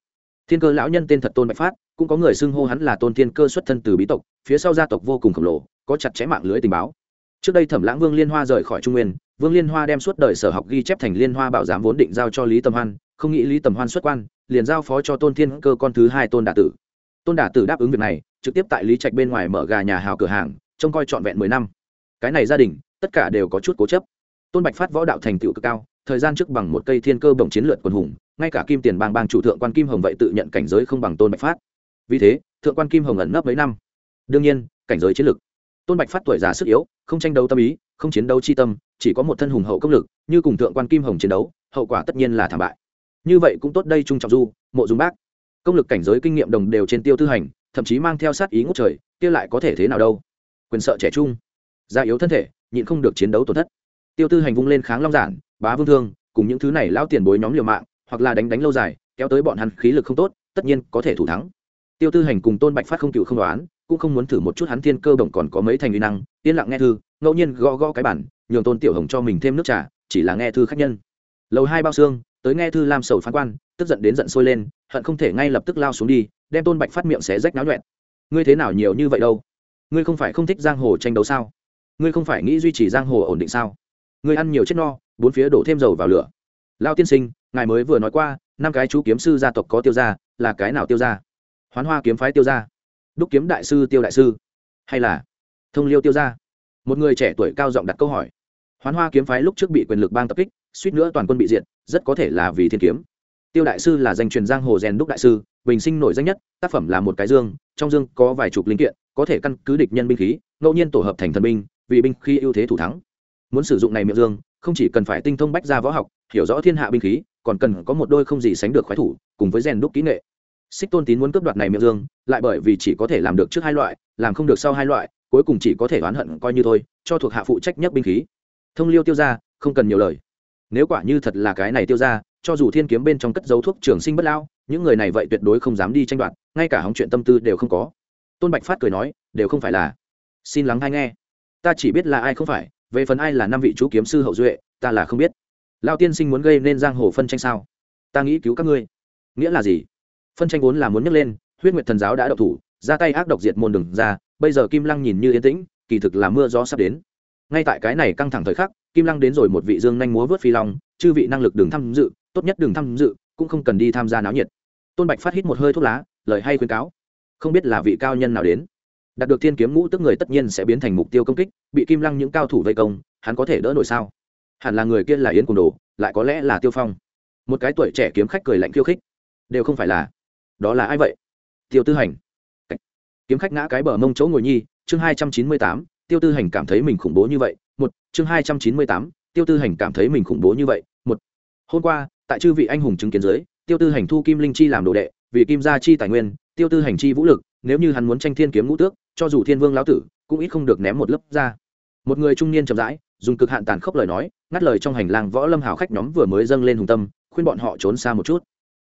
Thiên cơ lão nhân tên thật tôn bạch phát, cũng có người xưng hô hắn là tôn thiên cơ xuất thân từ bí tộc, phía sau gia tộc vô cùng khổng lồ, có chặt chẽ mạng lưới tình báo trước đây thẩm lãng vương liên hoa rời khỏi trung nguyên, vương liên hoa đem suốt đời sở học ghi chép thành liên hoa bảo giám vốn định giao cho lý tầm hoan, không nghĩ lý tầm hoan xuất quan, liền giao phó cho tôn thiên cơ con thứ hai tôn đả tử. Tôn đả tử đáp ứng việc này, trực tiếp tại lý trạch bên ngoài mở gà nhà hào cửa hàng, trông coi trọn vẹn mười năm. Cái này gia đình, tất cả đều có chút cố chấp. Tôn bạch phát võ đạo thành tựu cực cao, thời gian trước bằng một cây thiên cơ bổng chiến lược quần hùng, ngay cả kim tiền bang bang chủ thượng quan kim hồng vậy tự nhận cảnh giới không bằng tôn bạch phát. Vì thế, thượng quan kim hồng ẩn nấp mấy năm. Đương nhiên, cảnh giới chiến lược tôn bạch phát tuổi già sức yếu, không tranh đấu tâm ý, không chiến đấu chi tâm, chỉ có một thân hùng hậu công lực, như cùng thượng quan kim hồng chiến đấu, hậu quả tất nhiên là thảm bại. Như vậy cũng tốt đây trung trọng du, mộ dung bác. Công lực cảnh giới kinh nghiệm đồng đều trên tiêu tư hành, thậm chí mang theo sát ý ngút trời, kia lại có thể thế nào đâu? Quyền sợ trẻ trung gia yếu thân thể, nhịn không được chiến đấu tổn thất. Tiêu tư hành vung lên kháng long giản, bá vương thương, cùng những thứ này lão tiền bối nhóm liều mạng, hoặc là đánh đánh lâu dài, kéo tới bọn hắn khí lực không tốt, tất nhiên có thể thủ thắng. Tiêu tư hành cùng tôn bạch phát không cựu không đoán cũng không muốn thử một chút hắn thiên cơ đồng còn có mấy thành uy năng, yên lặng nghe thư, ngẫu nhiên gõ gõ cái bản nhường tôn tiểu hồng cho mình thêm nước trà, chỉ là nghe thư khách nhân. Lầu hai bao xương, tới nghe thư làm sầu phán quan, tức giận đến giận sôi lên, hận không thể ngay lập tức lao xuống đi, đem tôn bạch phát miệng xé rách náo nhuẹn ngươi thế nào nhiều như vậy đâu? Ngươi không phải không thích giang hồ tranh đấu sao? Ngươi không phải nghĩ duy trì giang hồ ổn định sao? Ngươi ăn nhiều chết no, bốn phía đổ thêm dầu vào lửa. Lao tiên sinh, ngài mới vừa nói qua, năm cái chú kiếm sư gia tộc có tiêu gia, là cái nào tiêu gia? Hoán hoa kiếm phái tiêu gia đúc kiếm đại sư tiêu đại sư. Hay là thông liêu tiêu gia? Một người trẻ tuổi cao giọng đặt câu hỏi. Hoán hoa kiếm phái lúc trước bị quyền lực bang tập kích, suýt nữa toàn quân bị diệt, rất có thể là vì thiên kiếm. Tiêu đại sư là danh truyền giang hồ rèn đúc đại sư, bình sinh nổi danh nhất, tác phẩm là một cái dương, trong dương có vài chục linh kiện, có thể căn cứ địch nhân binh khí, ngẫu nhiên tổ hợp thành thần binh, vì binh khi ưu thế thủ thắng. Muốn sử dụng này miệng dương, không chỉ cần phải tinh thông bách gia võ học, hiểu rõ thiên hạ binh khí, còn cần có một đôi không gì sánh được khoái thủ, cùng với rèn đúc kỹ nghệ xích tôn tín muốn cướp đoạt này miệng dương, lại bởi vì chỉ có thể làm được trước hai loại, làm không được sau hai loại, cuối cùng chỉ có thể oán hận coi như thôi, cho thuộc hạ phụ trách nhất binh khí. Thông liêu tiêu ra không cần nhiều lời. Nếu quả như thật là cái này tiêu ra cho dù thiên kiếm bên trong cất dấu thuốc trường sinh bất lao, những người này vậy tuyệt đối không dám đi tranh đoạt, ngay cả hóng chuyện tâm tư đều không có. Tôn bạch phát cười nói, đều không phải là. Xin lắng hay nghe. Ta chỉ biết là ai không phải, về phần ai là năm vị chú kiếm sư hậu duệ, ta là không biết. Lao tiên sinh muốn gây nên giang hồ phân tranh sao? Ta nghĩ cứu các ngươi. Nghĩa là gì? Phân tranh vốn là muốn nhấc lên, huyết nguyệt thần giáo đã độc thủ, ra tay ác độc diệt môn đừng ra, bây giờ kim lăng nhìn như yên tĩnh, kỳ thực là mưa gió sắp đến. Ngay tại cái này căng thẳng thời khắc, kim lăng đến rồi một vị dương nhanh múa vớt phi long, chư vị năng lực đừng tham dự, tốt nhất đừng tham dự, cũng không cần đi tham gia náo nhiệt. Tôn bạch phát hít một hơi thuốc lá, lời hay khuyên cáo. Không biết là vị cao nhân nào đến. Đạt được thiên kiếm ngũ tức người tất nhiên sẽ biến thành mục tiêu công kích, bị kim lăng những cao thủ vây công, hắn có thể đỡ nổi sao? Hẳn là người kia là yến cùng đồ, lại có lẽ là tiêu phong. Một cái tuổi trẻ kiếm khách cười lạnh khiêu khích. Đều không phải là đó là ai vậy? Tiêu tư hành. Kiếm khách ngã cái bờ mông chỗ ngồi nhi, chương hai trăm chín mươi tám, tiêu tư hành cảm thấy mình khủng bố như vậy. Một, chương hai trăm chín mươi tám, tiêu tư hành cảm thấy mình khủng bố như vậy. Một, hôm qua, tại chư vị anh hùng chứng kiến giới tiêu tư hành thu kim linh chi làm đồ đệ, vì kim gia chi tài nguyên, tiêu tư hành chi vũ lực, nếu như hắn muốn tranh thiên kiếm ngũ tước, cho dù thiên vương lão tử, cũng ít không được ném một lớp ra. Một người trung niên chậm rãi, dùng cực hạn tàn khốc lời nói, ngắt lời trong hành lang võ lâm hào khách nhóm vừa mới dâng lên hùng tâm, khuyên bọn họ trốn xa một chút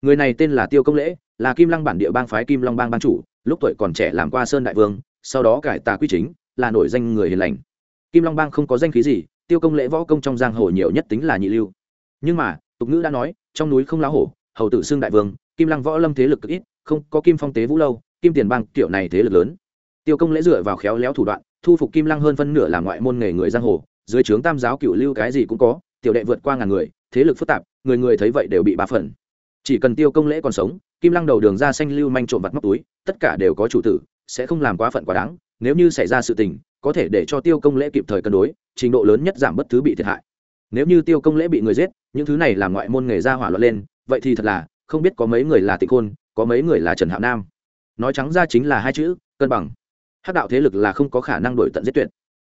người này tên là tiêu công lễ, là kim lăng bản địa bang phái kim long bang ban chủ, lúc tuổi còn trẻ làm qua sơn đại vương, sau đó cải tà quy chính, là nổi danh người hiền lành. Kim long bang không có danh khí gì, tiêu công lễ võ công trong giang hồ nhiều nhất tính là nhị lưu. Nhưng mà, tục ngữ đã nói, trong núi không lá hổ, hầu tử xương đại vương, kim lăng võ lâm thế lực cực ít, không có kim phong tế vũ lâu, kim tiền bang kiểu này thế lực lớn. Tiêu công lễ dựa vào khéo léo thủ đoạn, thu phục kim lăng hơn phân nửa là ngoại môn nghề người giang hồ, dưới trướng tam giáo cựu lưu cái gì cũng có, tiểu đệ vượt qua ngàn người, thế lực phức tạp, người người thấy vậy đều bị ba phần chỉ cần tiêu công lễ còn sống, kim lăng đầu đường ra xanh lưu manh trộm vặt móc túi, tất cả đều có chủ tử, sẽ không làm quá phận quá đáng, nếu như xảy ra sự tình, có thể để cho tiêu công lễ kịp thời cân đối, trình độ lớn nhất giảm bất thứ bị thiệt hại. Nếu như tiêu công lễ bị người giết, những thứ này làm ngoại môn nghề ra hỏa luận lên, vậy thì thật là, không biết có mấy người là tịnh khôn, có mấy người là trần hạo nam. Nói trắng ra chính là hai chữ, cân bằng. Hắc đạo thế lực là không có khả năng đổi tận giết tuyệt.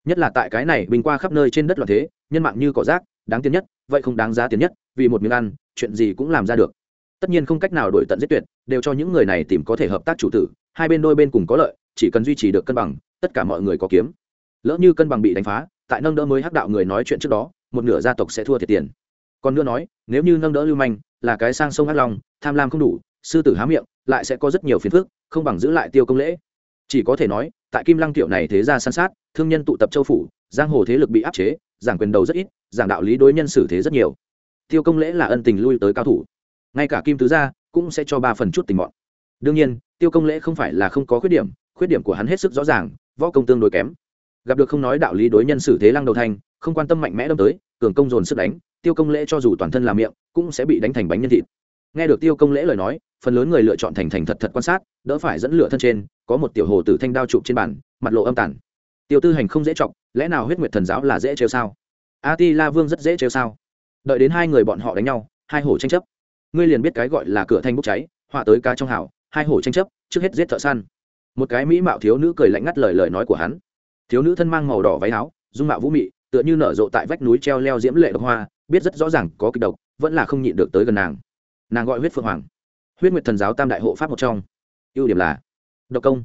Nhất là tại cái này bình qua khắp nơi trên đất loạn thế, nhân mạng như cỏ rác, đáng tiền nhất, vậy không đáng giá tiền nhất, vì một miếng ăn, chuyện gì cũng làm ra được tất nhiên không cách nào đổi tận giết tuyệt, đều cho những người này tìm có thể hợp tác chủ tử, hai bên đôi bên cùng có lợi, chỉ cần duy trì được cân bằng, tất cả mọi người có kiếm. Lỡ như cân bằng bị đánh phá, tại nâng đỡ mới hắc đạo người nói chuyện trước đó, một nửa gia tộc sẽ thua thiệt tiền. Còn nữa nói, nếu như nâng đỡ lưu manh, là cái sang sông hắc long, tham lam không đủ, sư tử há miệng, lại sẽ có rất nhiều phiền phức, không bằng giữ lại tiêu công lễ. Chỉ có thể nói, tại kim lăng tiểu này thế gia san sát, thương nhân tụ tập châu phủ, giang hồ thế lực bị áp chế, giảng quyền đầu rất ít, giảng đạo lý đối nhân xử thế rất nhiều. Tiêu công lễ là ân tình lui tới cao thủ ngay cả kim tứ gia cũng sẽ cho ba phần chút tình mọn. đương nhiên, tiêu công lễ không phải là không có khuyết điểm khuyết điểm của hắn hết sức rõ ràng, võ công tương đối kém. Gặp được không nói đạo lý đối nhân xử thế lăng đầu thanh không quan tâm mạnh mẽ đâm tới, cường công dồn sức đánh, tiêu công lễ cho dù toàn thân làm miệng, cũng sẽ bị đánh thành bánh nhân thịt. Nghe được tiêu công lễ lời nói, phần lớn người lựa chọn thành thành thật thật quan sát, đỡ phải dẫn lửa thân trên, có một tiểu hồ tử thanh đao chụp trên bàn, mặt lộ âm tàn. Tiêu tư hành không dễ chọc, lẽ nào huyết nguyệt thần giáo là dễ trêu sao? A ti la vương rất dễ trêu sao? Đợi đến hai người bọn họ đánh nhau, hai hổ tranh chấp ngươi liền biết cái gọi là cửa thanh bốc cháy, họa tới cá trong hảo hai hổ tranh chấp, trước hết giết thợ săn. Một cái mỹ mạo thiếu nữ cười lạnh ngắt lời lời nói của hắn. Thiếu nữ thân mang màu đỏ váy áo, dung mạo vũ mị, tựa như nở rộ tại vách núi treo leo diễm lệ độc hoa, biết rất rõ ràng có kịch độc, vẫn là không nhịn được tới gần nàng. Nàng gọi huyết phượng hoàng. Huyết nguyệt thần giáo tam đại hộ pháp một trong. Ưu điểm là độc công.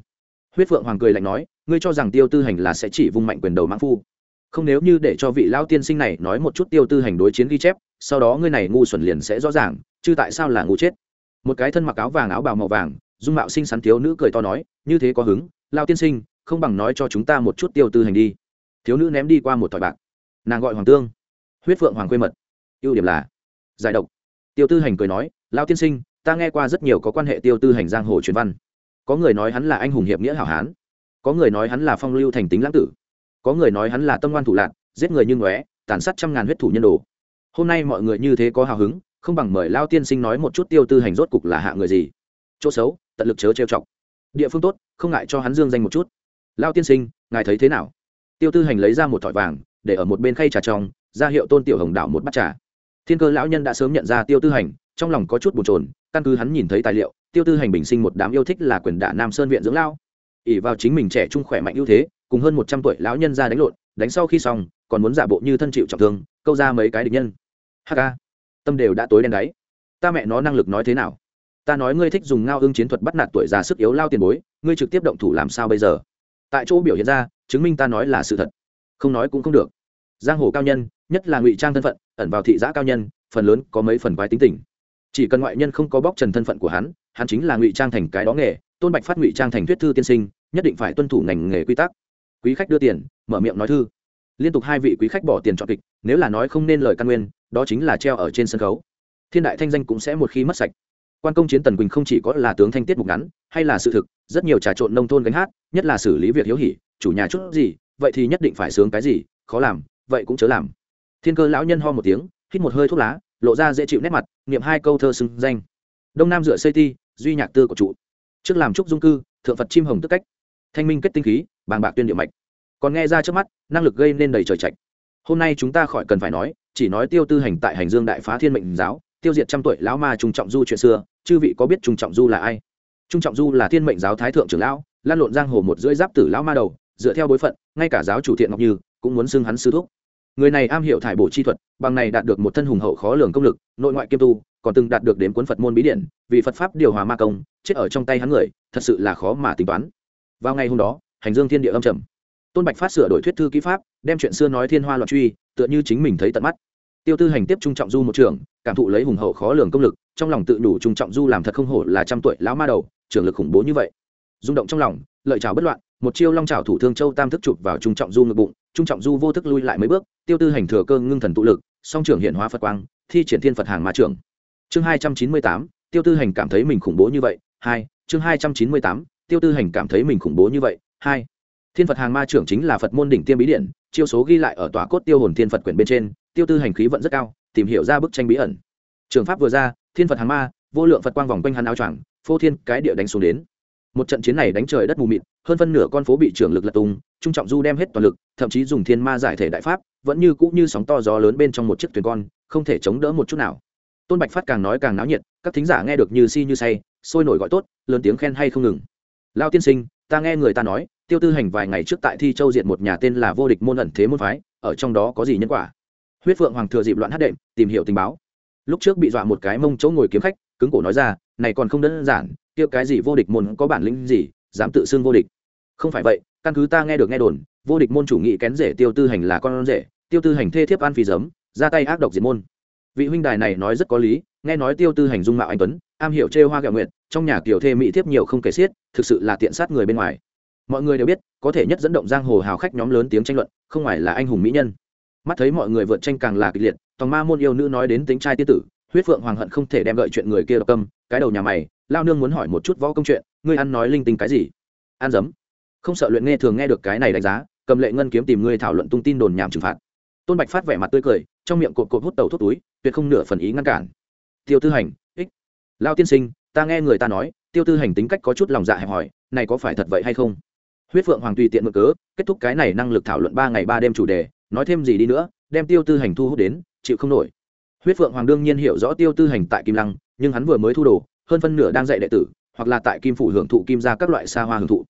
Huyết phượng hoàng cười lạnh nói, ngươi cho rằng tiêu tư hành là sẽ chỉ vung mạnh quyền đầu mãn phu không nếu như để cho vị lao tiên sinh này nói một chút tiêu tư hành đối chiến ghi chép, sau đó ngươi này ngu xuẩn liền sẽ rõ ràng, chứ tại sao là ngu chết? Một cái thân mặc áo vàng áo bào màu vàng, dung mạo xinh xắn thiếu nữ cười to nói, như thế có hứng lao tiên sinh, không bằng nói cho chúng ta một chút tiêu tư hành đi. Thiếu nữ ném đi qua một thỏi bạc. Nàng gọi hoàng tương. Huyết phượng hoàng quê mật. Ưu điểm là giải độc. Tiêu tư hành cười nói lao tiên sinh, ta nghe qua rất nhiều có quan hệ tiêu tư hành giang hồ truyền văn. Có người nói hắn là anh hùng hiệp nghĩa hảo hán. Có người nói hắn là phong lưu thành tính lãng tử có người nói hắn là tâm ngoan thủ lạc, giết người như ngóe, tàn sát trăm ngàn huyết thủ nhân đồ. Hôm nay mọi người như thế có hào hứng, không bằng mời lao tiên sinh nói một chút tiêu tư hành rốt cục là hạ người gì. Chỗ xấu, tận lực chớ trêu chọc. Địa phương tốt, không ngại cho hắn dương danh một chút. Lao tiên sinh, ngài thấy thế nào? Tiêu tư hành lấy ra một thỏi vàng, để ở một bên khay trà trong, ra hiệu tôn tiểu hồng đảo một bát trà. Thiên cơ lão nhân đã sớm nhận ra tiêu tư hành, trong lòng có chút bồn trồn căn cứ hắn nhìn thấy tài liệu, tiêu tư hành bình sinh một đám yêu thích là quyền đả nam sơn viện dưỡng lao. ỉ vào chính mình trẻ trung khỏe mạnh ưu thế cùng hơn một trăm tuổi lão nhân ra đánh lộn, đánh sau khi xong, còn muốn giả bộ như thân chịu trọng thương, câu ra mấy cái địch nhân. Hk tâm đều đã tối đen đáy ta mẹ nó năng lực nói thế nào? Ta nói ngươi thích dùng ngao ương chiến thuật bắt nạt tuổi già sức yếu lao tiền bối, ngươi trực tiếp động thủ làm sao bây giờ? Tại chỗ biểu hiện ra, chứng minh ta nói là sự thật. Không nói cũng không được. Giang hồ cao nhân, nhất là ngụy trang thân phận, ẩn vào thị giã cao nhân, phần lớn có mấy phần quái tính tình. Chỉ cần ngoại nhân không có bóc trần thân phận của hắn hắn chính là ngụy trang thành cái đó nghề, tôn bạch phát ngụy trang thành thuyết thư tiên sinh, nhất định phải tuân thủ ngành nghề quy tắc quý khách đưa tiền, mở miệng nói thư. Liên tục hai vị quý khách bỏ tiền chọn kịch, nếu là nói không nên lời căn nguyên, đó chính là treo ở trên sân khấu. Thiên đại thanh danh cũng sẽ một khi mất sạch. Quan công chiến tần quỳnh không chỉ có là tướng thanh tiết mục ngắn, hay là sự thực, rất nhiều trà trộn nông thôn gánh hát, nhất là xử lý việc hiếu hỉ, chủ nhà chút gì, vậy thì nhất định phải sướng cái gì, khó làm, vậy cũng chớ làm. Thiên cơ lão nhân ho một tiếng, hít một hơi thuốc lá, lộ ra dễ chịu nét mặt, niệm hai câu thơ xưng danh. Đông nam dựa xây ti, duy nhạc tư của trụ. Trước làm trúc dung cư, thượng phật chim hồng tức cách. Thanh minh kết tinh khí bàng bạc tuyên địa mạch. Còn nghe ra trước mắt, năng lực gây nên đầy trời trạch. Hôm nay chúng ta khỏi cần phải nói, chỉ nói tiêu tư hành tại hành dương đại phá thiên mệnh giáo, tiêu diệt trăm tuổi lão ma trung trọng du chuyện xưa, chư vị có biết trung trọng du là ai? Trung trọng du là thiên mệnh giáo thái thượng trưởng lão, lan lộn giang hồ một rưỡi giáp tử lão ma đầu, dựa theo bối phận, ngay cả giáo chủ thiện ngọc như cũng muốn xưng hắn sư thúc. Người này am hiểu thải bổ chi thuật, bằng này đạt được một thân hùng hậu khó lường công lực, nội ngoại kiêm tu, còn từng đạt được đến cuốn phật môn bí điển, vì phật pháp điều hòa ma công, chết ở trong tay hắn người, thật sự là khó mà tính toán. Vào ngày hôm đó hành dương thiên địa âm trầm. Tôn bạch phát sửa đổi thuyết thư ký pháp, đem chuyện xưa nói thiên hoa loạn truy, tựa như chính mình thấy tận mắt. Tiêu tư hành tiếp trung trọng du một trường, cảm thụ lấy hùng hậu khó lường công lực, trong lòng tự đủ trung trọng du làm thật không hổ là trăm tuổi lão ma đầu trưởng lực khủng bố như vậy. Rung động trong lòng, lợi trào bất loạn, một chiêu long trào thủ thương châu tam thức chụp vào trung trọng du ngực bụng, trung trọng du vô thức lui lại mấy bước, tiêu tư hành thừa cơ ngưng thần tụ lực, song trưởng hiện hóa phật quang, thi triển thiên phật hàng ma trưởng chương hai trăm chín mươi tám, tiêu tư hành cảm thấy mình khủng bố như vậy, hai, chương hai trăm chín mươi tám, tiêu tư hành cảm thấy mình khủng bố như vậy hai, thiên phật hàng ma trưởng chính là phật môn đỉnh tiêm bí điện, chiêu số ghi lại ở tòa cốt tiêu hồn thiên phật quyển bên trên, tiêu tư hành khí vận rất cao, tìm hiểu ra bức tranh bí ẩn. Trường pháp vừa ra, thiên phật hàng ma, vô lượng phật quang vòng quanh hắn áo choàng, phô thiên cái địa đánh xuống đến. Một trận chiến này đánh trời đất mù mịt, hơn phân nửa con phố bị trưởng lực lật tung, trung trọng du đem hết toàn lực, thậm chí dùng thiên ma giải thể đại pháp, vẫn như cũ như sóng to gió lớn bên trong một chiếc thuyền con, không thể chống đỡ một chút nào. Tôn bạch phát càng nói càng náo nhiệt, các thính giả nghe được như si như say, sôi nổi gọi tốt, lớn tiếng khen hay không ngừng. Lao tiên sinh ta nghe người ta nói, tiêu tư hành vài ngày trước tại thi châu diện một nhà tên là vô địch môn ẩn thế môn phái, ở trong đó có gì nhân quả? Huyết phượng hoàng thừa dịp loạn hát đệm, tìm hiểu tình báo. Lúc trước bị dọa một cái mông chỗ ngồi kiếm khách, cứng cổ nói ra, này còn không đơn giản, kia cái gì vô địch môn có bản lĩnh gì, dám tự xưng vô địch? Không phải vậy, căn cứ ta nghe được nghe đồn, vô địch môn chủ nghị kén rể tiêu tư hành là con rể, tiêu tư hành thê thiếp ăn phi giấm, ra tay ác độc diệt môn. Vị huynh đài này nói rất có lý, nghe nói tiêu tư hành dung mạo anh tuấn am hiểu trêu hoa gạo nguyện trong nhà tiểu thê mỹ thiếp nhiều không kể xiết, thực sự là tiện sát người bên ngoài. Mọi người đều biết, có thể nhất dẫn động giang hồ hào khách nhóm lớn tiếng tranh luận, không ngoài là anh hùng mỹ nhân. Mắt thấy mọi người vượt tranh càng là kịch liệt, tòng ma môn yêu nữ nói đến tính trai tiết tử, huyết phượng hoàng hận không thể đem gợi chuyện người kia độc câm cái đầu nhà mày, lao nương muốn hỏi một chút võ công chuyện, ngươi ăn nói linh tinh cái gì? Ăn dấm. Không sợ luyện nghe thường nghe được cái này đánh giá, cầm lệ ngân kiếm tìm ngươi thảo luận tung tin đồn nhảm trừng phạt. Tôn bạch phát vẻ mặt tươi cười, trong miệng cột cột hút đầu thuốc túi, tuyệt không nửa phần ý ngăn cản. Tiêu tư hành lao tiên sinh, ta nghe người ta nói, tiêu tư hành tính cách có chút lòng dạ hẹp hòi, này có phải thật vậy hay không? Huyết phượng hoàng tùy tiện mực cớ, kết thúc cái này năng lực thảo luận ba ngày ba đêm chủ đề, nói thêm gì đi nữa, đem tiêu tư hành thu hút đến, chịu không nổi. Huyết phượng hoàng đương nhiên hiểu rõ tiêu tư hành tại kim lăng, nhưng hắn vừa mới thu đồ, hơn phân nửa đang dạy đệ tử, hoặc là tại kim phủ hưởng thụ kim ra các loại xa hoa hưởng thụ.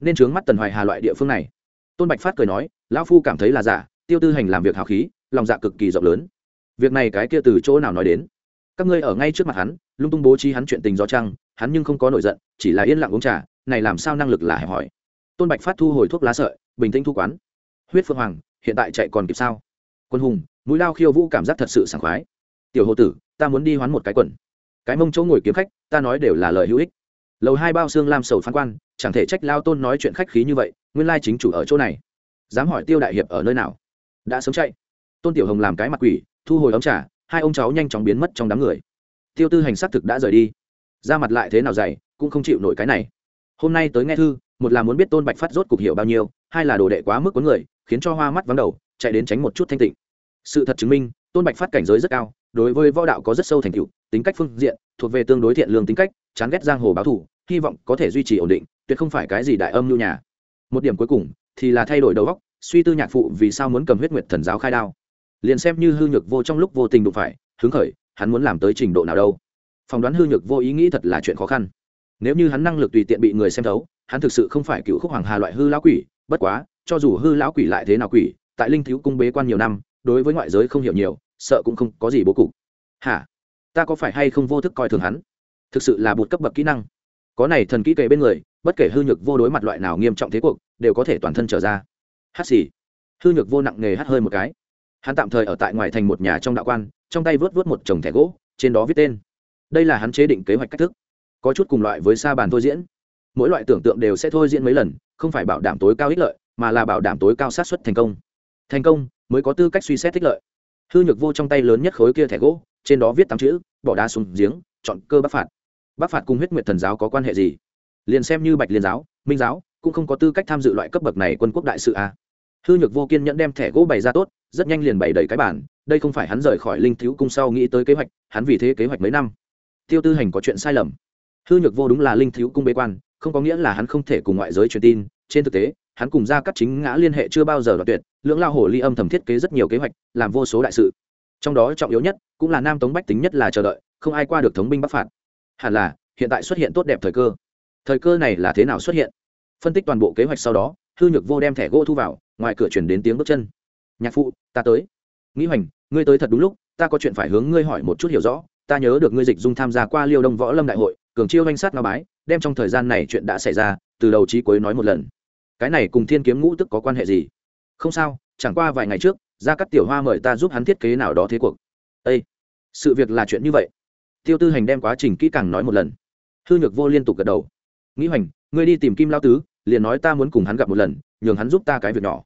Nên trướng mắt tần hoài hà loại địa phương này. Tôn bạch phát cười nói, lão phu cảm thấy là giả, tiêu tư hành làm việc hào khí, lòng dạ cực kỳ rộng lớn. Việc này cái kia từ chỗ nào nói đến? Các ngươi ở ngay trước mặt hắn, lung tung bố trí hắn chuyện tình do trăng, hắn nhưng không có nổi giận, chỉ là yên lặng uống trà, này làm sao năng lực là hẹp hỏi tôn bạch phát thu hồi thuốc lá sợi, bình tĩnh thu quán. Huyết phương hoàng, hiện tại chạy còn kịp sao? Quân hùng, mũi lao khiêu vũ cảm giác thật sự sảng khoái. Tiểu hồ tử, ta muốn đi hoán một cái quần. Cái mông chỗ ngồi kiếm khách, ta nói đều là lời hữu ích. Lầu hai bao xương lam sầu phán quan, chẳng thể trách lao tôn nói chuyện khách khí như vậy, nguyên lai chính chủ ở chỗ này. Dám hỏi tiêu đại hiệp ở nơi nào? Đã sống chạy. Tôn tiểu hồng làm cái mặt quỷ, thu hồi ống trà hai ông cháu nhanh chóng biến mất trong đám người. Tiêu tư hành xác thực đã rời đi. Ra mặt lại thế nào dày, cũng không chịu nổi cái này. Hôm nay tới nghe thư, một là muốn biết tôn bạch phát rốt cục hiểu bao nhiêu, hai là đồ đệ quá mức cuốn người, khiến cho hoa mắt vắng đầu, chạy đến tránh một chút thanh tịnh. Sự thật chứng minh, tôn bạch phát cảnh giới rất cao, đối với võ đạo có rất sâu thành tựu, tính cách phương diện, thuộc về tương đối thiện lương tính cách, chán ghét giang hồ báo thủ, hy vọng có thể duy trì ổn định, tuyệt không phải cái gì đại âm nhu nhà. Một điểm cuối cùng, thì là thay đổi đầu óc, suy tư nhạc phụ vì sao muốn cầm huyết nguyệt thần giáo khai đao liền xem như hư nhược vô trong lúc vô tình đụng phải, hứng khởi, hắn muốn làm tới trình độ nào đâu. Phỏng đoán hư nhược vô ý nghĩ thật là chuyện khó khăn. Nếu như hắn năng lực tùy tiện bị người xem thấu, hắn thực sự không phải cựu khúc hoàng hà loại hư lão quỷ, bất quá, cho dù hư lão quỷ lại thế nào quỷ, tại linh thiếu cung bế quan nhiều năm, đối với ngoại giới không hiểu nhiều, sợ cũng không có gì bố cục. Hả? Ta có phải hay không vô thức coi thường hắn? Thực sự là bụt cấp bậc kỹ năng. Có này thần kỹ kề bên người, bất kể hư nhược vô đối mặt loại nào nghiêm trọng thế cuộc, đều có thể toàn thân trở ra. Hát xì. Hư nhược vô nặng nghề hát hơi một cái hắn tạm thời ở tại ngoài thành một nhà trong đạo quan, trong tay vớt vớt một chồng thẻ gỗ, trên đó viết tên. Đây là hắn chế định kế hoạch cách thức. Có chút cùng loại với sa bàn thôi diễn. Mỗi loại tưởng tượng đều sẽ thôi diễn mấy lần, không phải bảo đảm tối cao ích lợi, mà là bảo đảm tối cao sát xuất thành công. Thành công mới có tư cách suy xét ích lợi. Hư nhược vô trong tay lớn nhất khối kia thẻ gỗ, trên đó viết tám chữ, bỏ đá xuống giếng, chọn cơ bắc phạt. Bắc phạt cùng huyết nguyệt thần giáo có quan hệ gì? Liền xem như bạch liên giáo, minh giáo, cũng không có tư cách tham dự loại cấp bậc này quân quốc đại sự a à hư nhược vô kiên nhẫn đem thẻ gỗ bày ra tốt, rất nhanh liền bày đầy cái bản đây không phải hắn rời khỏi linh thiếu cung sau nghĩ tới kế hoạch, hắn vì thế kế hoạch mấy năm. Tiêu tư hành có chuyện sai lầm. Hư nhược vô đúng là linh thiếu cung bế quan, không có nghĩa là hắn không thể cùng ngoại giới truyền tin, trên thực tế, hắn cùng ra các chính ngã liên hệ chưa bao giờ đoạt tuyệt, lưỡng lao Hổ ly âm thầm thiết kế rất nhiều kế hoạch, làm vô số đại sự. Trong đó trọng yếu nhất, cũng là nam tống bách tính nhất là chờ đợi, không ai qua được thống binh bắc phạt. Hẳn là, hiện tại xuất hiện tốt đẹp thời cơ. Thời cơ này là thế nào xuất hiện? Phân tích toàn bộ kế hoạch sau đó, hư nhược vô đem thẻ gỗ thu vào ngoài cửa chuyển đến tiếng bước chân. Nhạc phụ, ta tới. Nghĩ hoành, ngươi tới thật đúng lúc, ta có chuyện phải hướng ngươi hỏi một chút hiểu rõ. Ta nhớ được ngươi dịch dung tham gia qua liêu đông võ lâm đại hội, cường chiêu danh sát nga bái, đem trong thời gian này chuyện đã xảy ra, từ đầu chí cuối nói một lần. Cái này cùng thiên kiếm ngũ tức có quan hệ gì? Không sao, chẳng qua vài ngày trước ra các tiểu hoa mời ta giúp hắn thiết kế nào đó thế cuộc. Ê, sự việc là chuyện như vậy. Tiêu tư hành đem quá trình kỹ càng nói một lần. Hư nhược vô liên tục gật đầu. Nghĩ hoành, ngươi đi tìm kim lao tứ, liền nói ta muốn cùng hắn gặp một lần nhường hắn giúp ta cái việc nhỏ.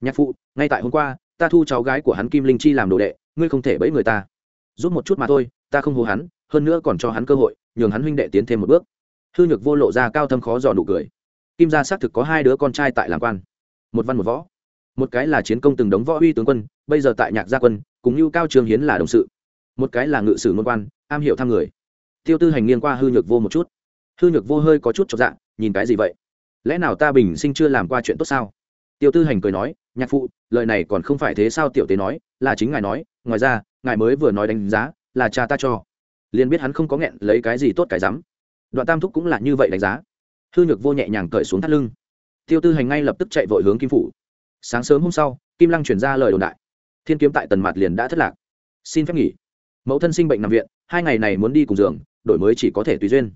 Nhạc phụ, ngay tại hôm qua, ta thu cháu gái của hắn kim linh chi làm đồ đệ, ngươi không thể bẫy người ta. Giúp một chút mà thôi, ta không hô hắn, hơn nữa còn cho hắn cơ hội, nhường hắn huynh đệ tiến thêm một bước. Hư nhược vô lộ ra cao thâm khó dò nụ cười. Kim gia xác thực có hai đứa con trai tại làm quan. Một văn một võ. Một cái là chiến công từng đống võ uy tướng quân, bây giờ tại nhạc gia quân, cùng như cao trường hiến là đồng sự. Một cái là ngự sử ngôn quan, am hiểu thăm người. Tiêu tư hành nghiêng qua hư nhược vô một chút. Hư nhược vô hơi có chút chọc dạng nhìn cái gì vậy? Lẽ nào ta bình sinh chưa làm qua chuyện tốt sao? Tiêu tư hành cười nói, nhạc phụ, lời này còn không phải thế sao tiểu tế nói, là chính ngài nói, ngoài ra, ngài mới vừa nói đánh giá, là cha ta cho. Liền biết hắn không có nghẹn lấy cái gì tốt cái rắm. Đoạn tam thúc cũng là như vậy đánh giá. Hư nhược vô nhẹ nhàng cởi xuống thắt lưng. Tiêu tư hành ngay lập tức chạy vội hướng kim phủ. Sáng sớm hôm sau, kim lăng chuyển ra lời đồn đại. Thiên kiếm tại tần mặt liền đã thất lạc. Xin phép nghỉ. Mẫu thân sinh bệnh nằm viện, hai ngày này muốn đi cùng giường, đổi mới chỉ có thể tùy duyên.